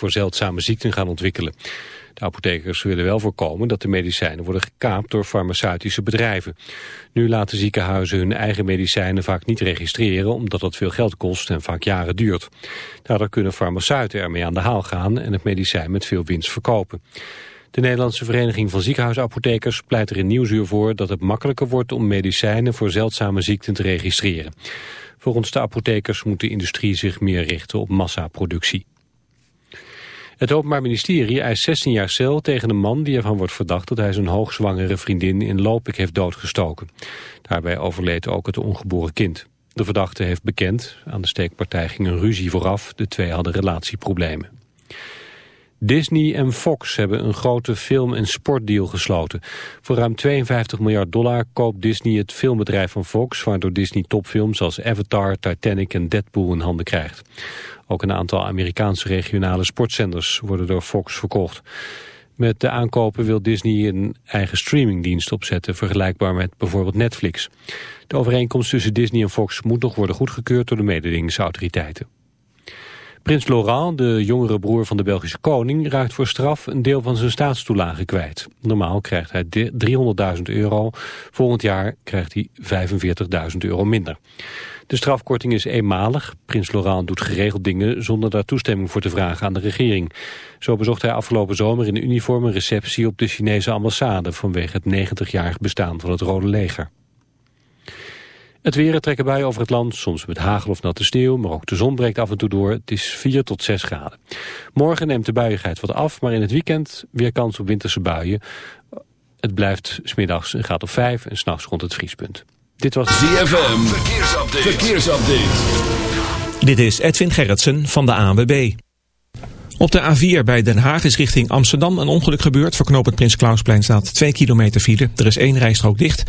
voor zeldzame ziekten gaan ontwikkelen. De apothekers willen wel voorkomen dat de medicijnen worden gekaapt door farmaceutische bedrijven. Nu laten ziekenhuizen hun eigen medicijnen vaak niet registreren omdat dat veel geld kost en vaak jaren duurt. Daardoor kunnen farmaceuten ermee aan de haal gaan en het medicijn met veel winst verkopen. De Nederlandse Vereniging van Ziekenhuisapothekers pleit er in Nieuwsuur voor dat het makkelijker wordt om medicijnen voor zeldzame ziekten te registreren. Volgens de apothekers moet de industrie zich meer richten op massaproductie. Het Openbaar Ministerie eist 16 jaar cel tegen een man die ervan wordt verdacht dat hij zijn hoogzwangere vriendin in Lopik heeft doodgestoken. Daarbij overleed ook het ongeboren kind. De verdachte heeft bekend, aan de steekpartij ging een ruzie vooraf, de twee hadden relatieproblemen. Disney en Fox hebben een grote film- en sportdeal gesloten. Voor ruim 52 miljard dollar koopt Disney het filmbedrijf van Fox... waardoor Disney topfilms als Avatar, Titanic en Deadpool in handen krijgt. Ook een aantal Amerikaanse regionale sportzenders worden door Fox verkocht. Met de aankopen wil Disney een eigen streamingdienst opzetten... vergelijkbaar met bijvoorbeeld Netflix. De overeenkomst tussen Disney en Fox moet nog worden goedgekeurd... door de mededingingsautoriteiten. Prins Laurent, de jongere broer van de Belgische koning, raakt voor straf een deel van zijn staatstoelage kwijt. Normaal krijgt hij 300.000 euro, volgend jaar krijgt hij 45.000 euro minder. De strafkorting is eenmalig. Prins Laurent doet geregeld dingen zonder daar toestemming voor te vragen aan de regering. Zo bezocht hij afgelopen zomer in uniform een receptie op de Chinese ambassade vanwege het 90-jarig bestaan van het Rode Leger. Het weer trekken bij over het land, soms met hagel of natte sneeuw, maar ook de zon breekt af en toe door. Het is 4 tot 6 graden. Morgen neemt de buiigheid wat af, maar in het weekend weer kans op winterse buien. Het blijft smiddags een graad of 5 en s'nachts rond het vriespunt. Dit was ZFM, verkeersupdate. verkeersupdate. Dit is Edwin Gerritsen van de ANWB. Op de A4 bij Den Haag is richting Amsterdam een ongeluk gebeurd. Voor knooppunt Prins Klausplein staat 2 kilometer file. Er is één rijstrook dicht.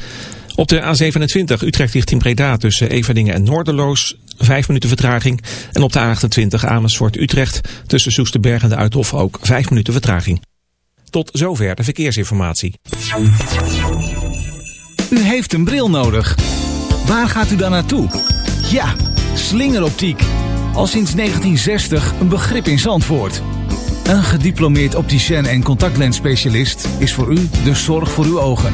Op de A27 Utrecht richting Breda tussen Everdingen en Noorderloos 5 minuten vertraging. En op de A28 Amersfoort Utrecht tussen Soesterberg en de Uithof ook 5 minuten vertraging. Tot zover de verkeersinformatie. U heeft een bril nodig. Waar gaat u dan naartoe? Ja, slingeroptiek. Al sinds 1960 een begrip in Zandvoort. Een gediplomeerd opticien en contactlensspecialist is voor u de zorg voor uw ogen.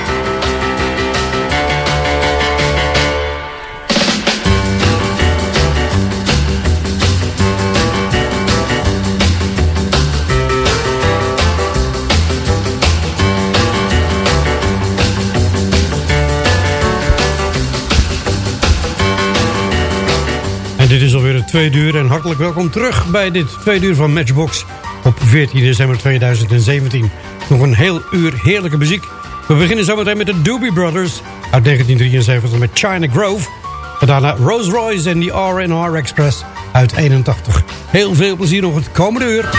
Tweede uur en hartelijk welkom terug bij dit tweede uur van Matchbox op 14 december 2017. Nog een heel uur heerlijke muziek. We beginnen zometeen met de Doobie Brothers uit 1973 met China Grove. En daarna Rolls Royce en de R&R Express uit 81. Heel veel plezier nog het komende uur.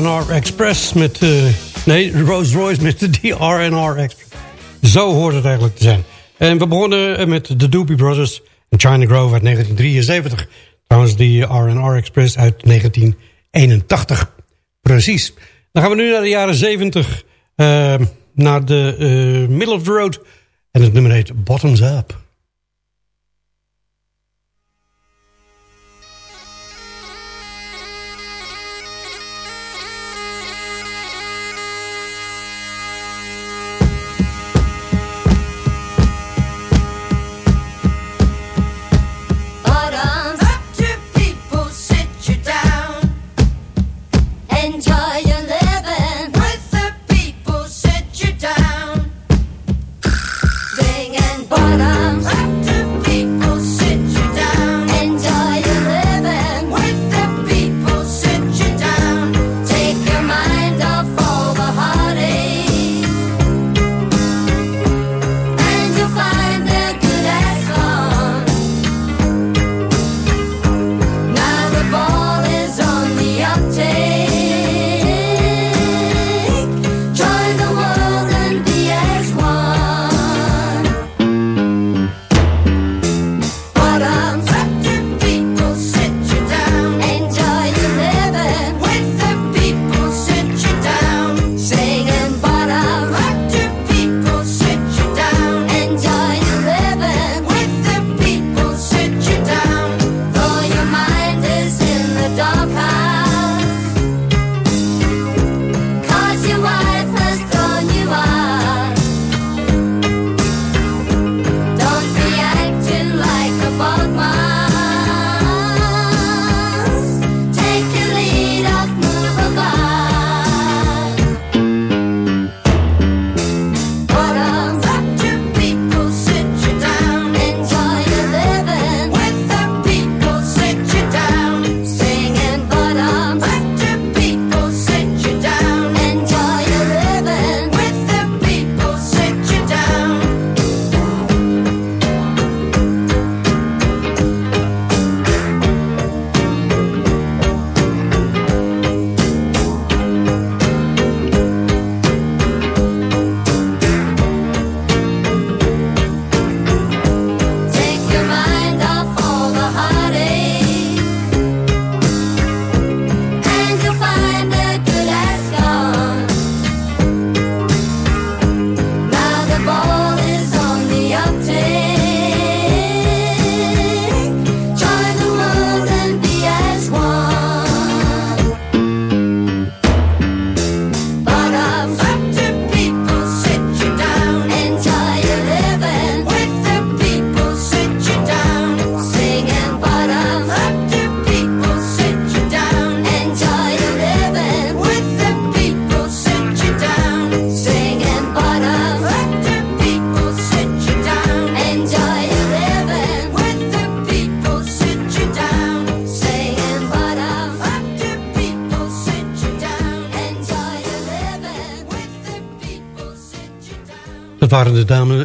R&R Express met... Uh, nee, Rolls Royce met de R&R Express. Zo hoort het eigenlijk te zijn. En we begonnen met de Doobie Brothers en China Grove uit 1973. Trouwens, die R&R Express uit 1981. Precies. Dan gaan we nu naar de jaren 70. Uh, eh, naar de middle of the road. En het nummer heet Bottoms Up.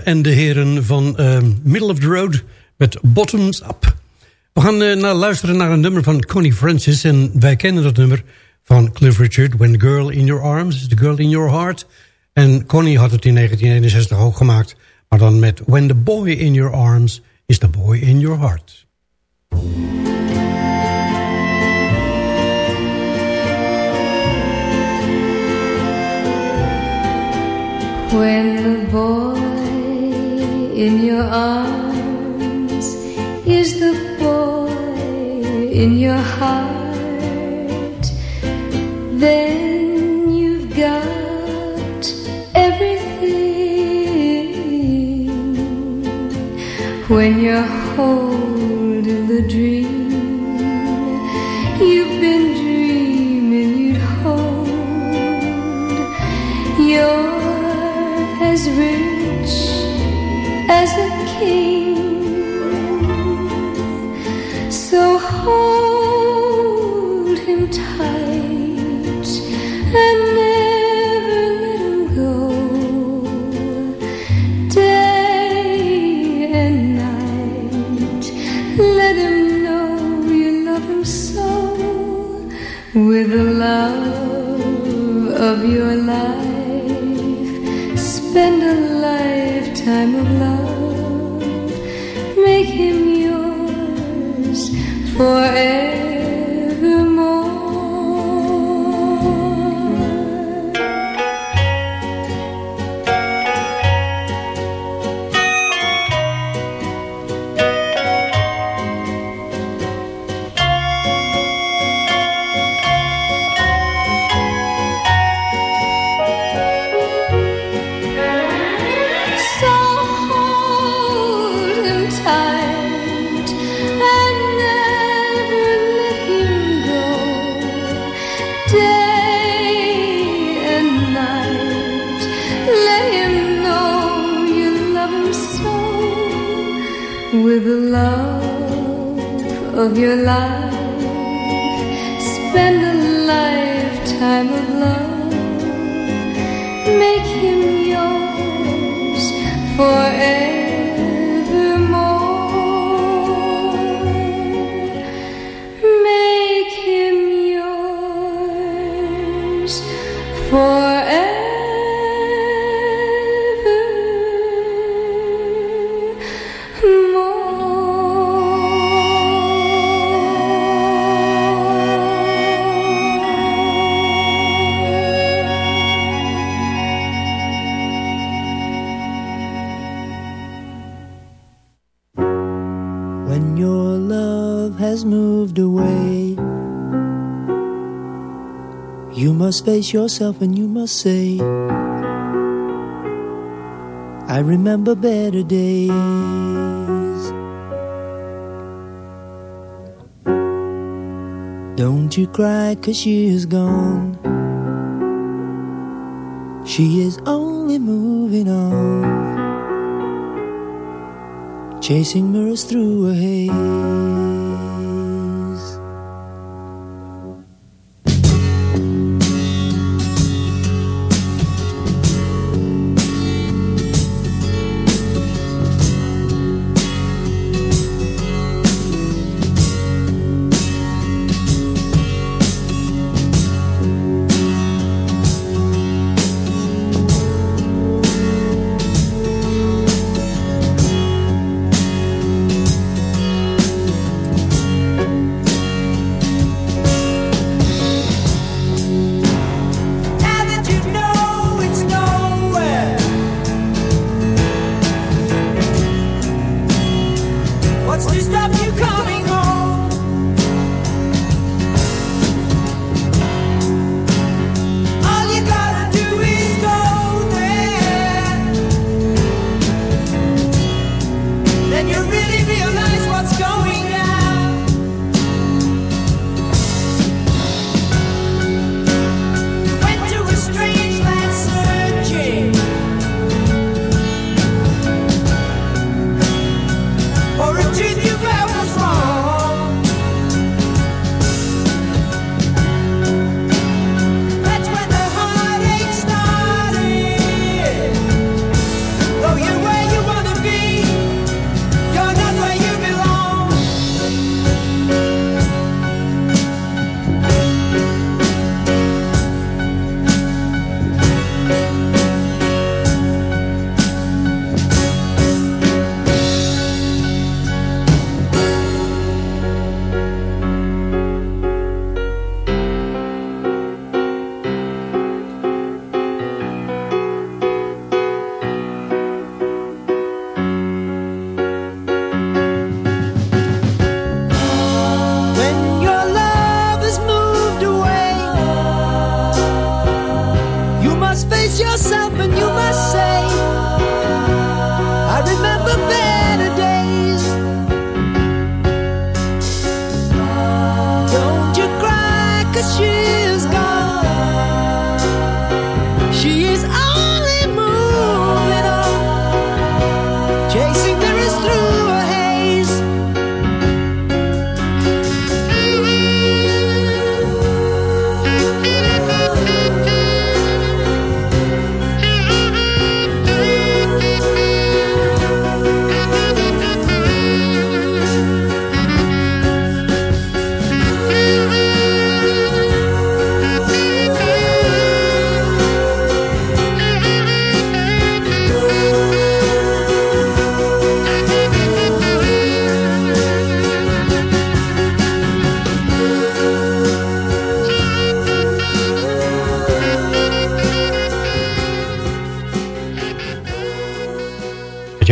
En de heren van uh, Middle of the Road met Bottoms Up. We gaan uh, naar luisteren naar een nummer van Connie Francis. En wij kennen dat nummer van Cliff Richard. When the Girl in Your Arms is the Girl in Your Heart. En Connie had het in 1961 ook gemaakt. Maar dan met When the Boy in Your Arms is the Boy in Your Heart. When the boy in your arms is the boy in your heart, then you've got everything. When you're holding the dream as a key. must face yourself and you must say, I remember better days. Don't you cry, cause she is gone. She is only moving on, chasing mirrors through a haze.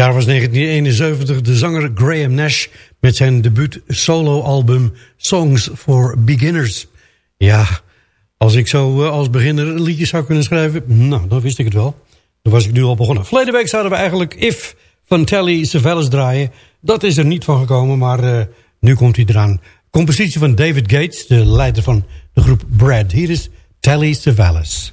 Jaar was 1971. De zanger Graham Nash met zijn debuut soloalbum Songs for Beginners. Ja, als ik zo eh, als beginner liedjes zou kunnen schrijven... nou, dan wist ik het wel. Dan was ik nu al begonnen. Verleden week zouden we eigenlijk If van Telly Savalas draaien. Dat is er niet van gekomen, maar uh, nu komt hij eraan. Compositie van David Gates, de leider van de groep Brad. Hier is Telly Savalas.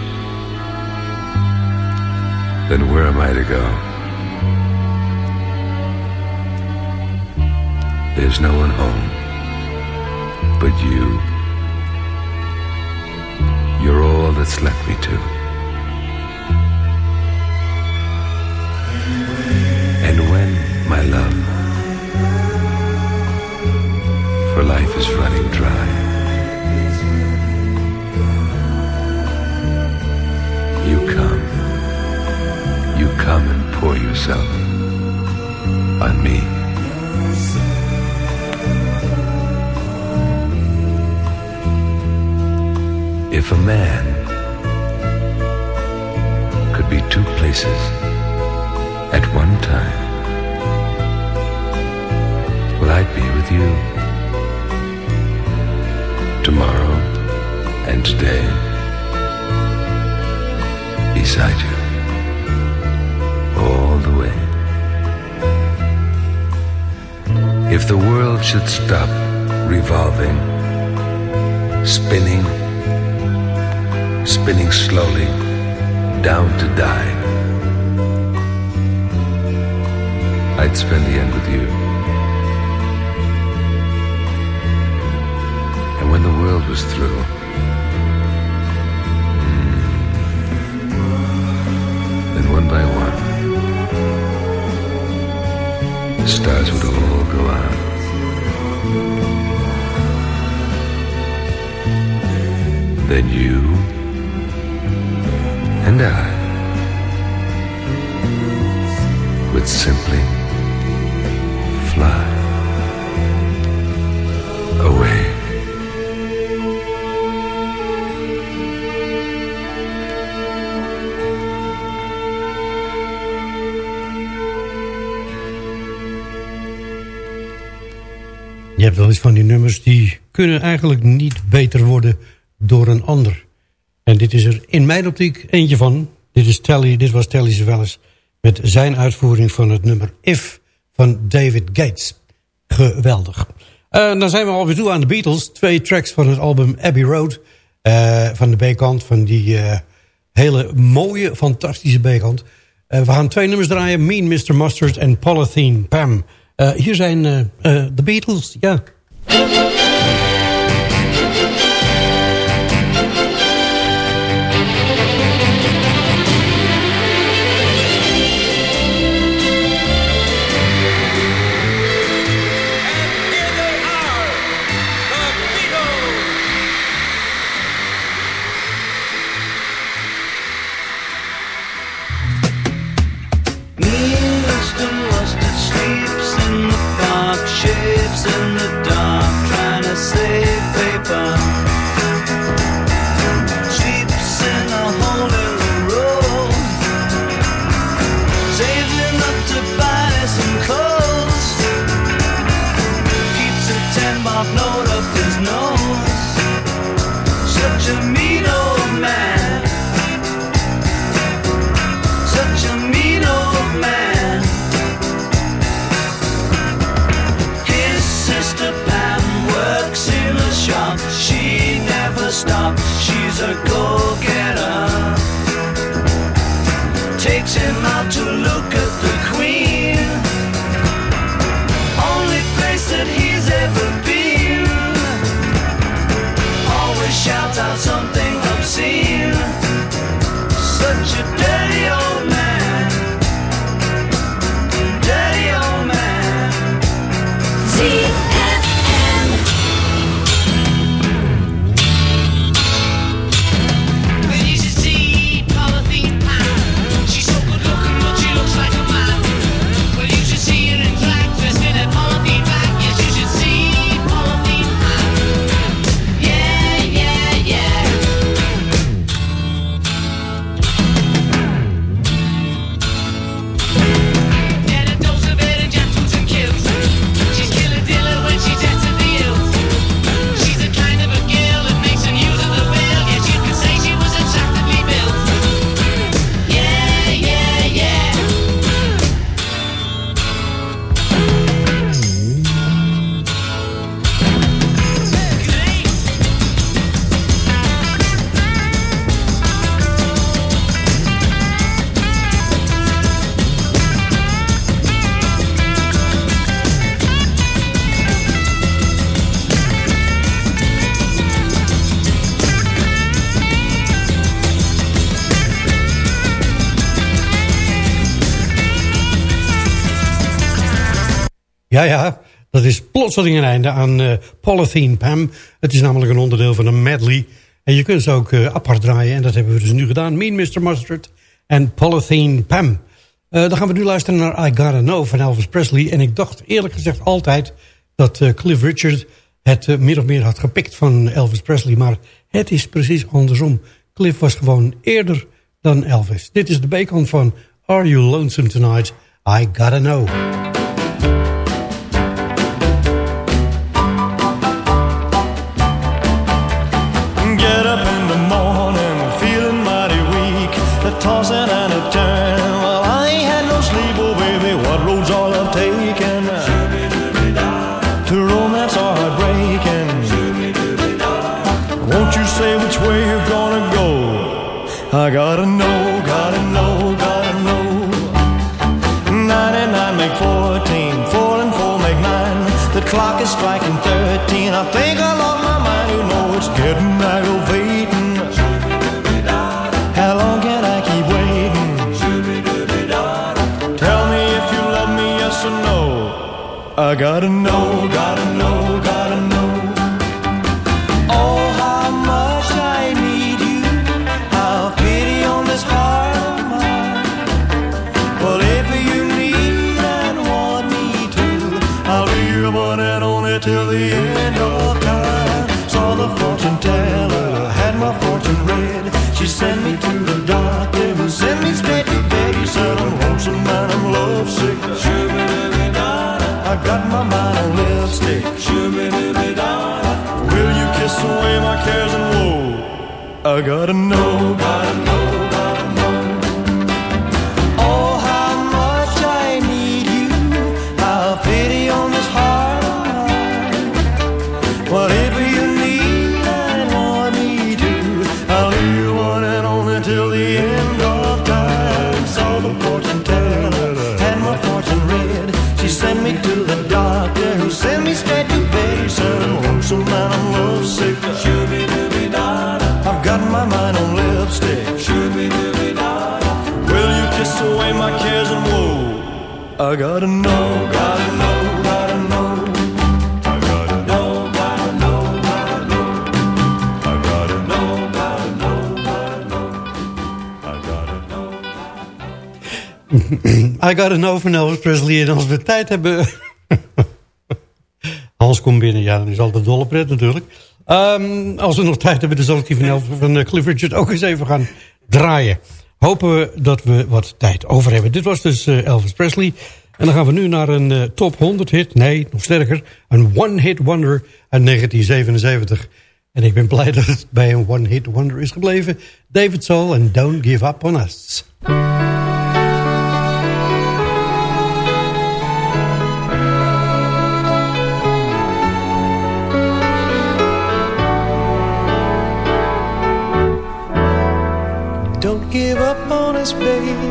then where am I to go? There's no one home but you. You're all that's left me to. And when, my love, for life is running dry, come and pour yourself on me. If a man could be two places at one time, well, I'd be with you tomorrow and today beside you If the world should stop revolving, spinning, spinning slowly down to die, I'd spend the end with you. And when the world was through, hmm, then one by one, the stars would all Then you and I would simply fly away. Je hebt wel eens van die nummers die kunnen eigenlijk niet beter worden door een ander. En dit is er in mijn optiek eentje van. Dit, is Telly, dit was Telly Savalas met zijn uitvoering van het nummer If van David Gates. Geweldig. Uh, dan zijn we alweer toe aan de Beatles. Twee tracks van het album Abbey Road. Uh, van de B-kant, van die uh, hele mooie, fantastische B-kant. we gaan twee nummers draaien. Mean Mr. Mustard en Polythene Pam. Hier zijn de Beatles, ja. a go-getter. Takes him out to look plotseling een einde aan eh Polythene Pam. Het is namelijk een onderdeel van een medley. En je kunt ze ook eh, apart draaien. En dat hebben we dus nu gedaan. Mean Mr. Mustard en Polythene Pam. Eh, dan gaan we nu luisteren naar I Gotta Know van Elvis Presley. En ik dacht eerlijk gezegd altijd dat Cliff Richard het meer of meer had gepikt van Elvis Presley. Maar het is precies andersom. Cliff was gewoon eerder dan Elvis. Dit is de bacon van Are You Lonesome Tonight? I Gotta Know. I gotta know, gotta know. I know, gotta know, van Elvis Presley. En als we tijd hebben... Hans komt binnen. Ja, dan is altijd dolle pret natuurlijk. Ehm, als we nog tijd hebben, dan zal ik die van, van eh, Cliff Richard ook eens even gaan draaien. Hopen we dat we wat tijd over hebben. Dit was dus eh, Elvis Presley. En dan gaan we nu naar een eh, top 100 hit. Nee, nog sterker. Een one-hit wonder uit 1977. En ik ben blij dat het bij een one-hit wonder is gebleven. David Soul en Don't Give Up On Us. Don't give up on honest, baby.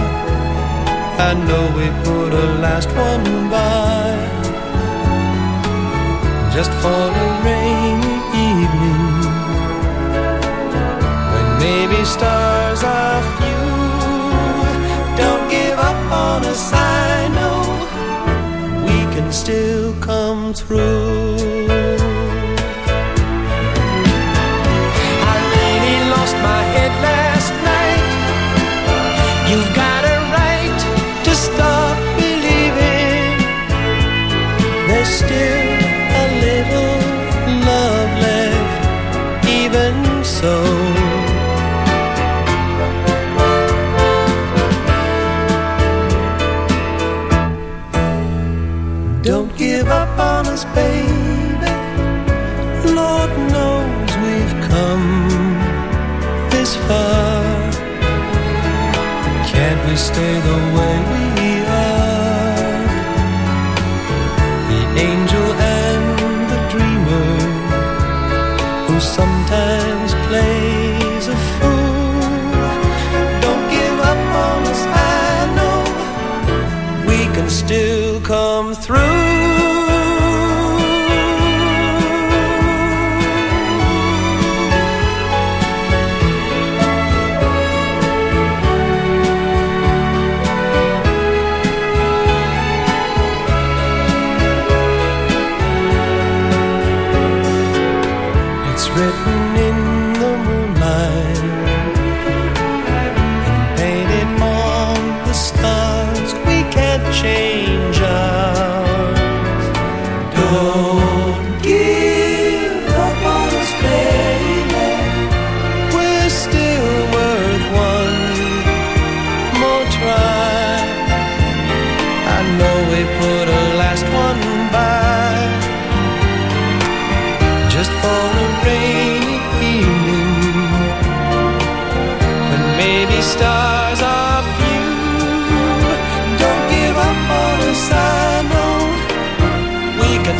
I know we put a last one by. Just for a rainy evening. When maybe stars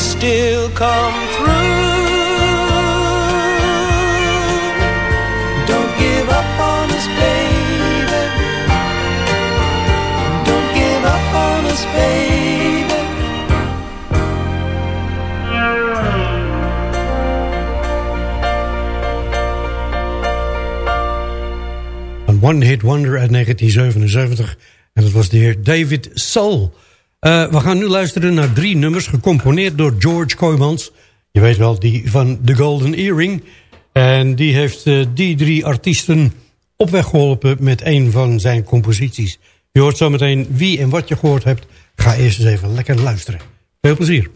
still come through. Don't give up on us, baby. Don't give up on us, baby. Een one-hit wonder uit 1977. En dat was de heer David Soul. Eh, we gaan nu luisteren naar drie nummers gecomponeerd door George Kooijmans. Je weet wel, die van The Golden Earring. En die heeft eh, die drie artiesten op weg geholpen met een van zijn composities. Je hoort zometeen wie en wat je gehoord hebt. Ga eerst eens even lekker luisteren. Veel plezier.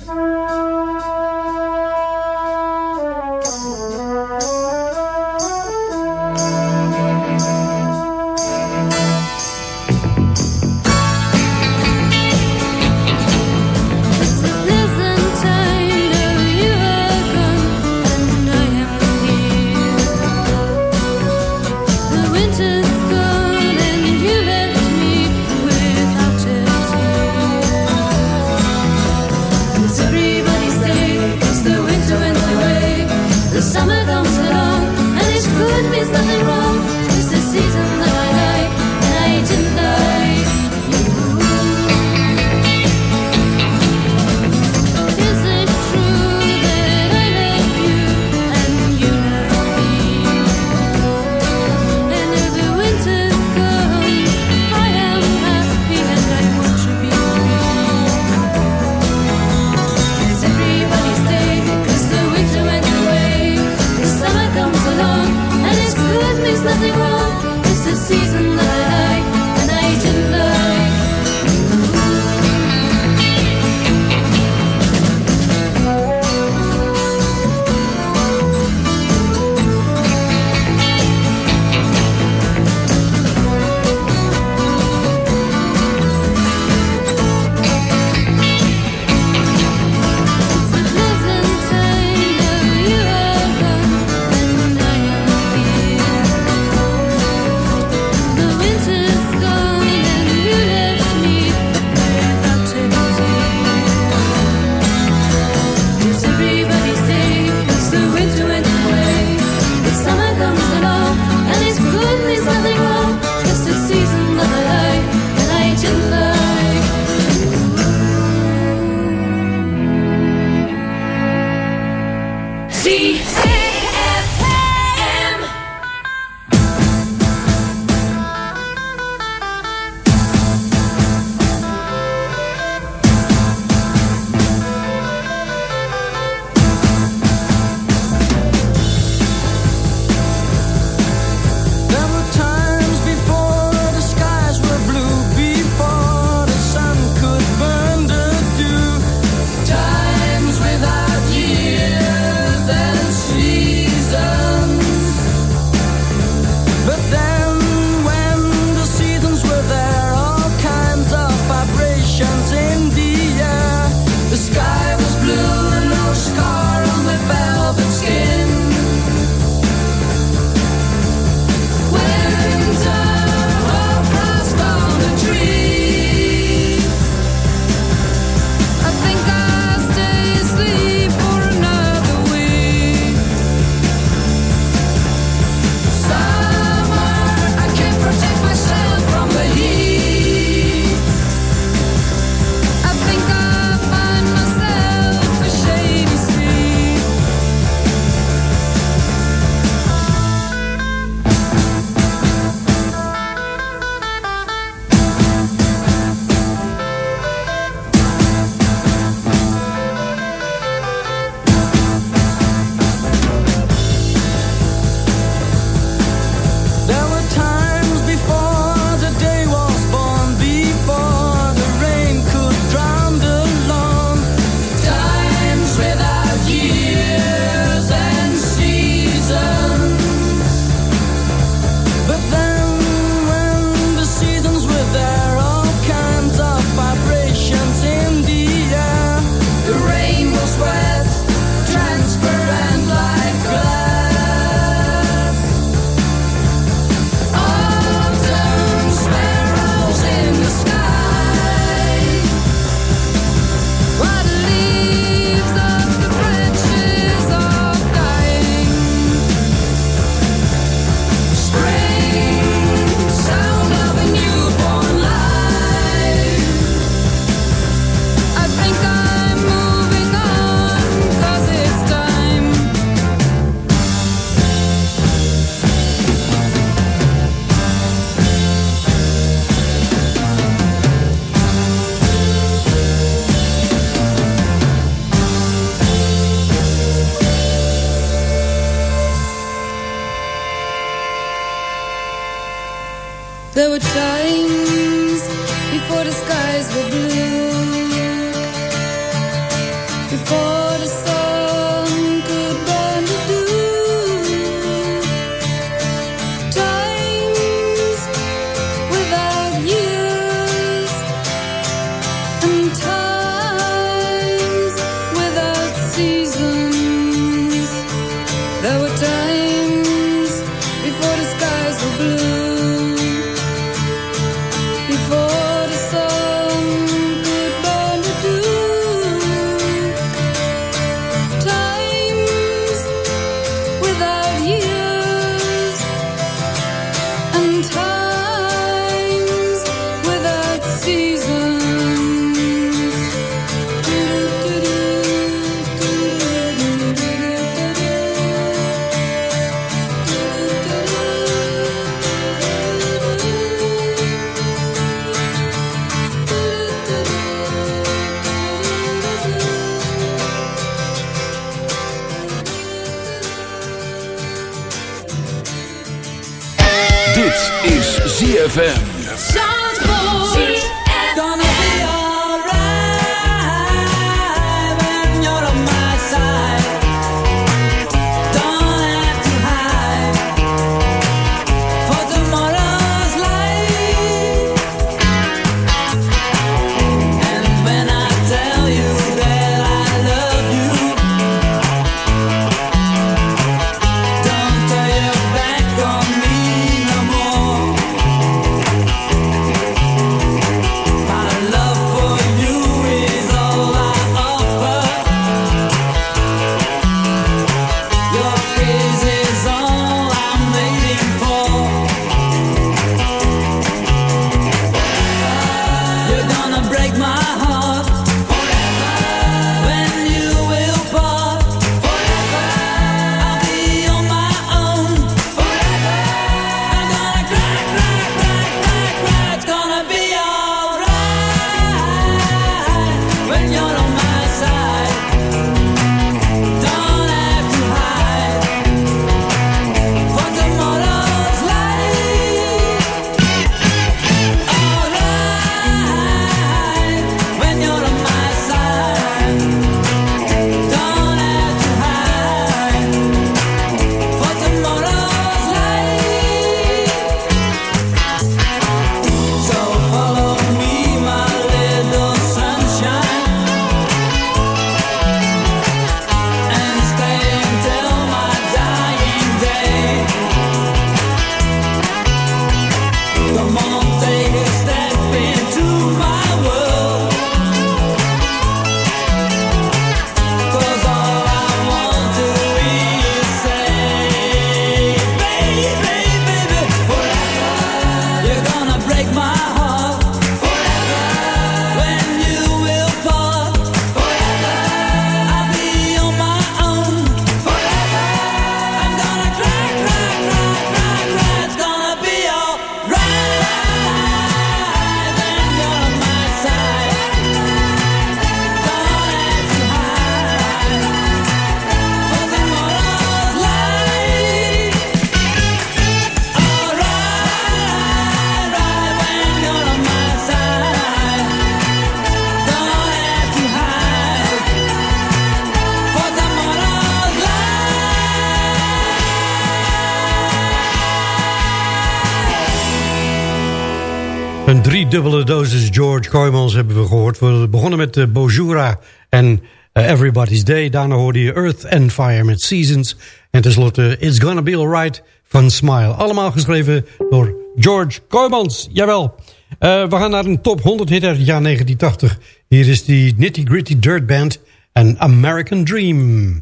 dubbele dosis George Coymans, hebben we gehoord. We begonnen met eh, Bojura en eh, Everybody's Day. Daarna hoorde je Earth and Fire met Seasons. En tenslotte It's Gonna Be Alright van Smile. Allemaal geschreven door George Coymans. Jawel. Eh, we gaan naar een top 100 hit uit jaar 1980. Hier is die Nitty Gritty Dirt Band en American Dream.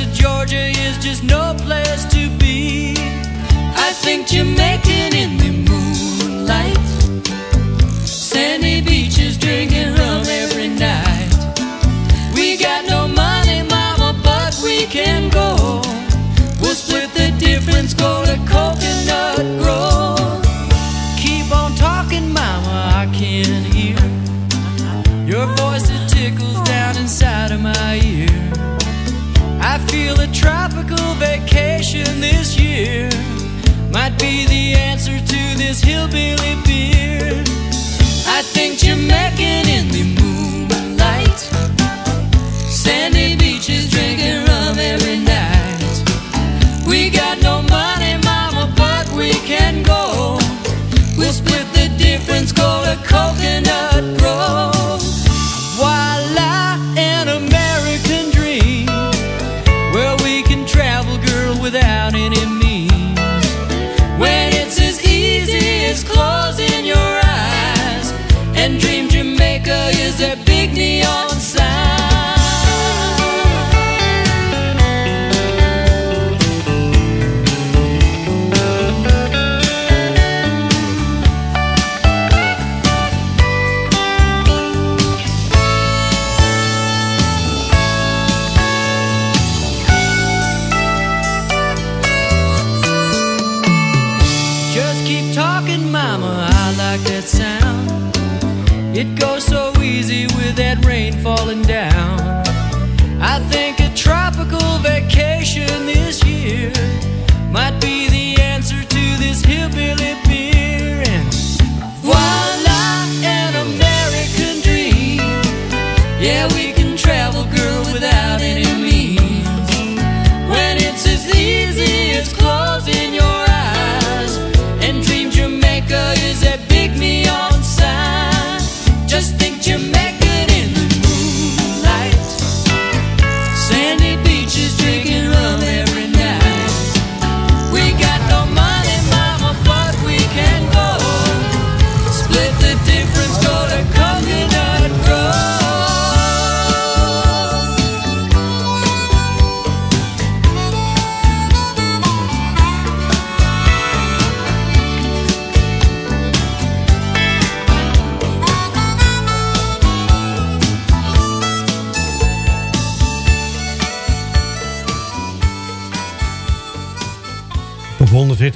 Georgia is just no place to be. I think Jamaican in the moonlight. Sandy beaches drinking rum every night. We got no money, mama, but we can go. We'll split the difference, go tropical vacation this year might be the answer to this hillbilly beer. I think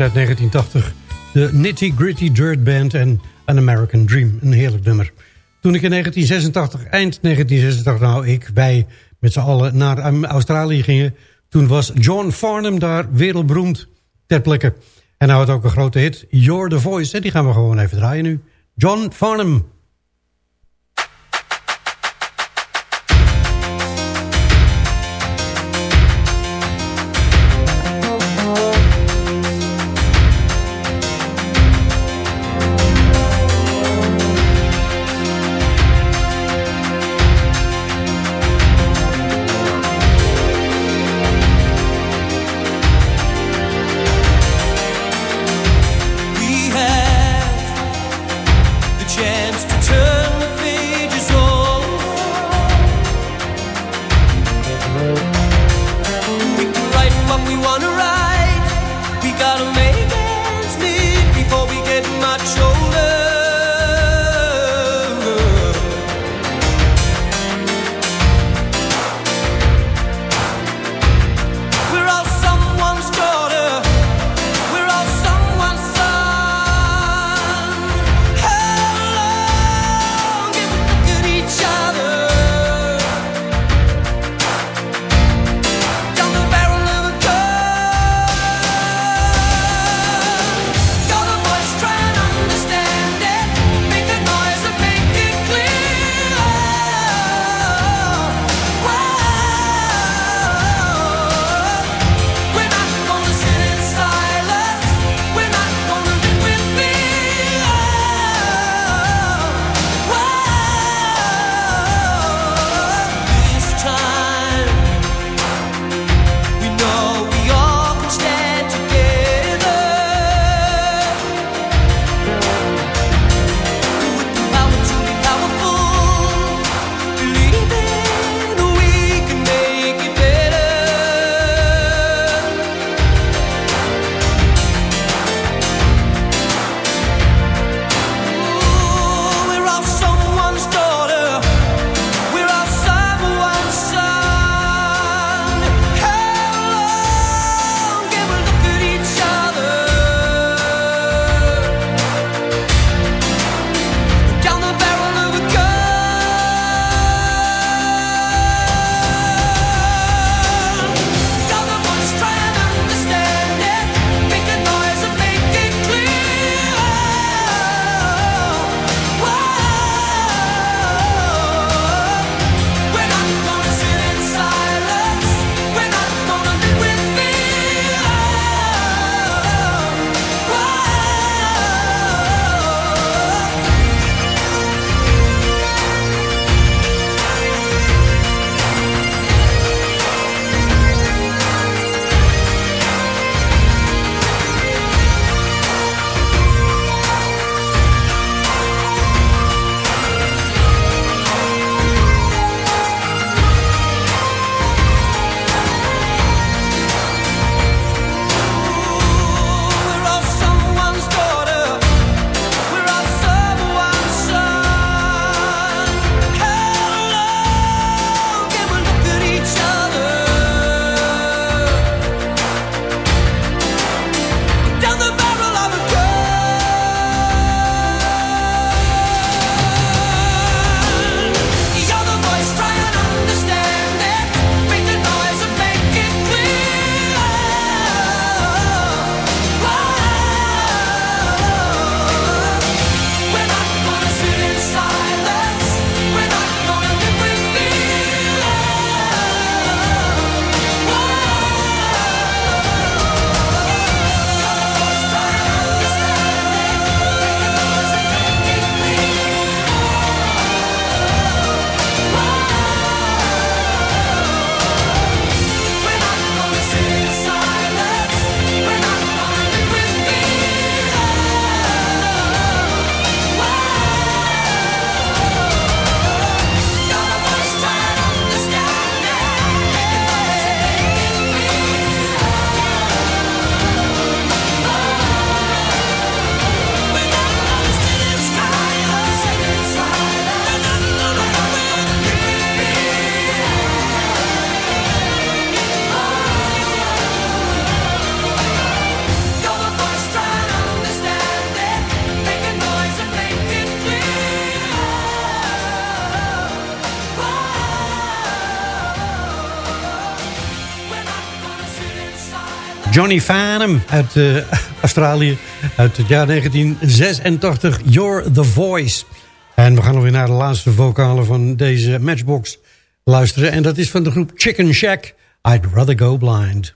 uit 1980. De Nitty Gritty Dirt Band en An American Dream. Een heerlijk nummer. Toen ik in 1986, eind 1986, nou ik, wij met z'n allen naar Australië gingen... toen was John Farnham daar wereldberoemd ter plekke. En hij had ook een grote hit, You're the Voice. En die gaan we gewoon even draaien nu. John Farnham. Johnny Farnham uit eh, Australië. Uit het jaar 1986. You're the Voice. En we gaan alweer naar de laatste vocalen van deze Matchbox luisteren. En dat is van de groep Chicken Shack. I'd rather go blind.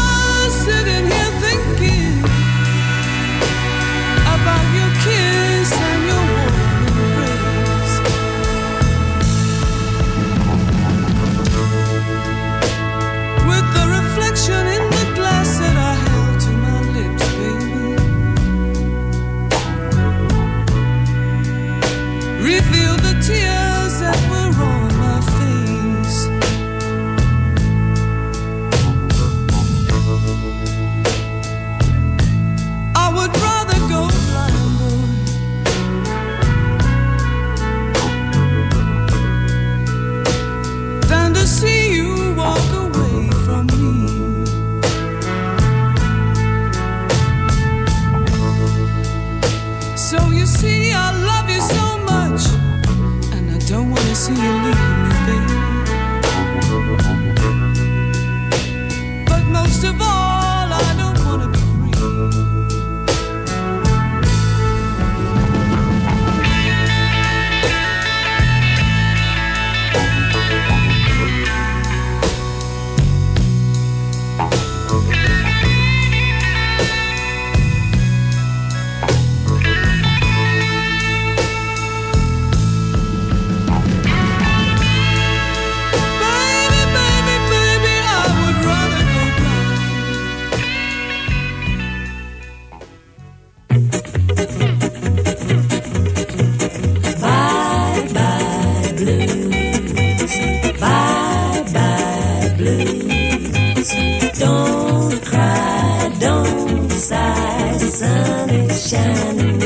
Bye bye blues. Don't cry, don't sigh. Sun is shining.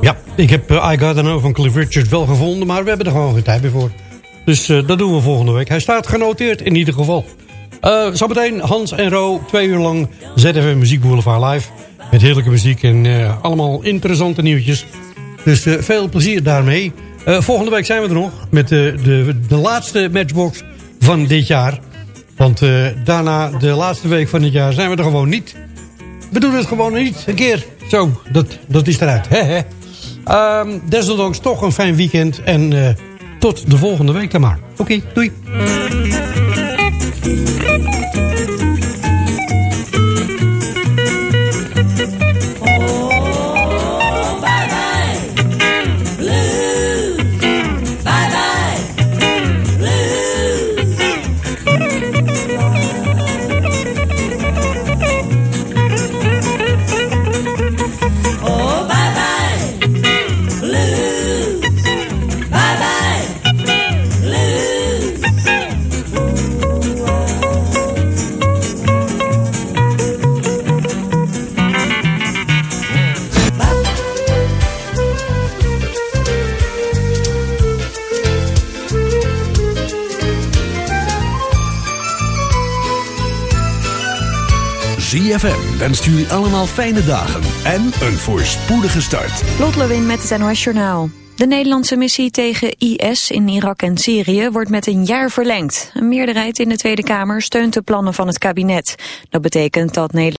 Ja, ik heb eh, I Got Know van Cliff Richard wel gevonden, maar we hebben er gewoon geen tijd meer voor. Dus eh, dat doen we volgende week. Hij staat genoteerd in ieder geval. Eh zometeen Hans en Ro, twee uur lang ZFM Muziek Boulevard live. Met heerlijke muziek en allemaal interessante nieuwtjes. Dus veel plezier daarmee. Eh, volgende week zijn we er nog met de, de, de laatste matchbox van dit jaar. Want eh, daarna, de laatste week van het jaar, zijn we er gewoon niet. We doen het gewoon niet. Een keer. Zo, dat, dat is eruit. Ehm, desondanks toch een fijn weekend. En eh, tot de volgende week dan maar. Oké, doei. ZFM wenst jullie allemaal fijne dagen en een voorspoedige start. Lot Lewin met het NOS Journaal. De Nederlandse missie tegen IS in Irak en Syrië wordt met een jaar verlengd. Een meerderheid in de Tweede Kamer steunt de plannen van het kabinet. Dat betekent dat Nederland